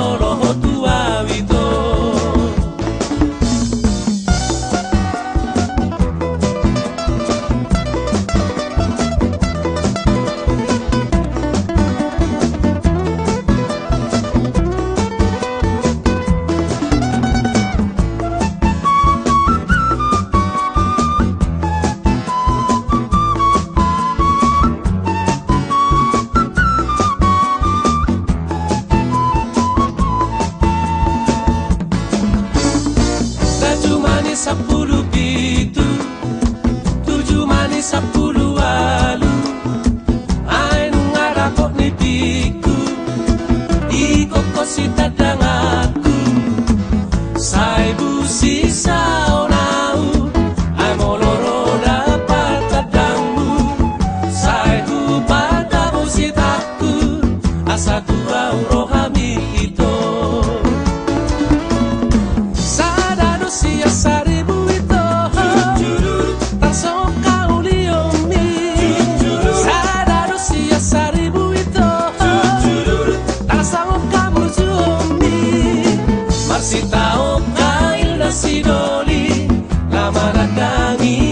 ahorro tú. sepuluh pintu, Tujuh manis sepuluh walu Ain ngarah kok piku Di kokosita dangaku aku. Saibu sisa caminho.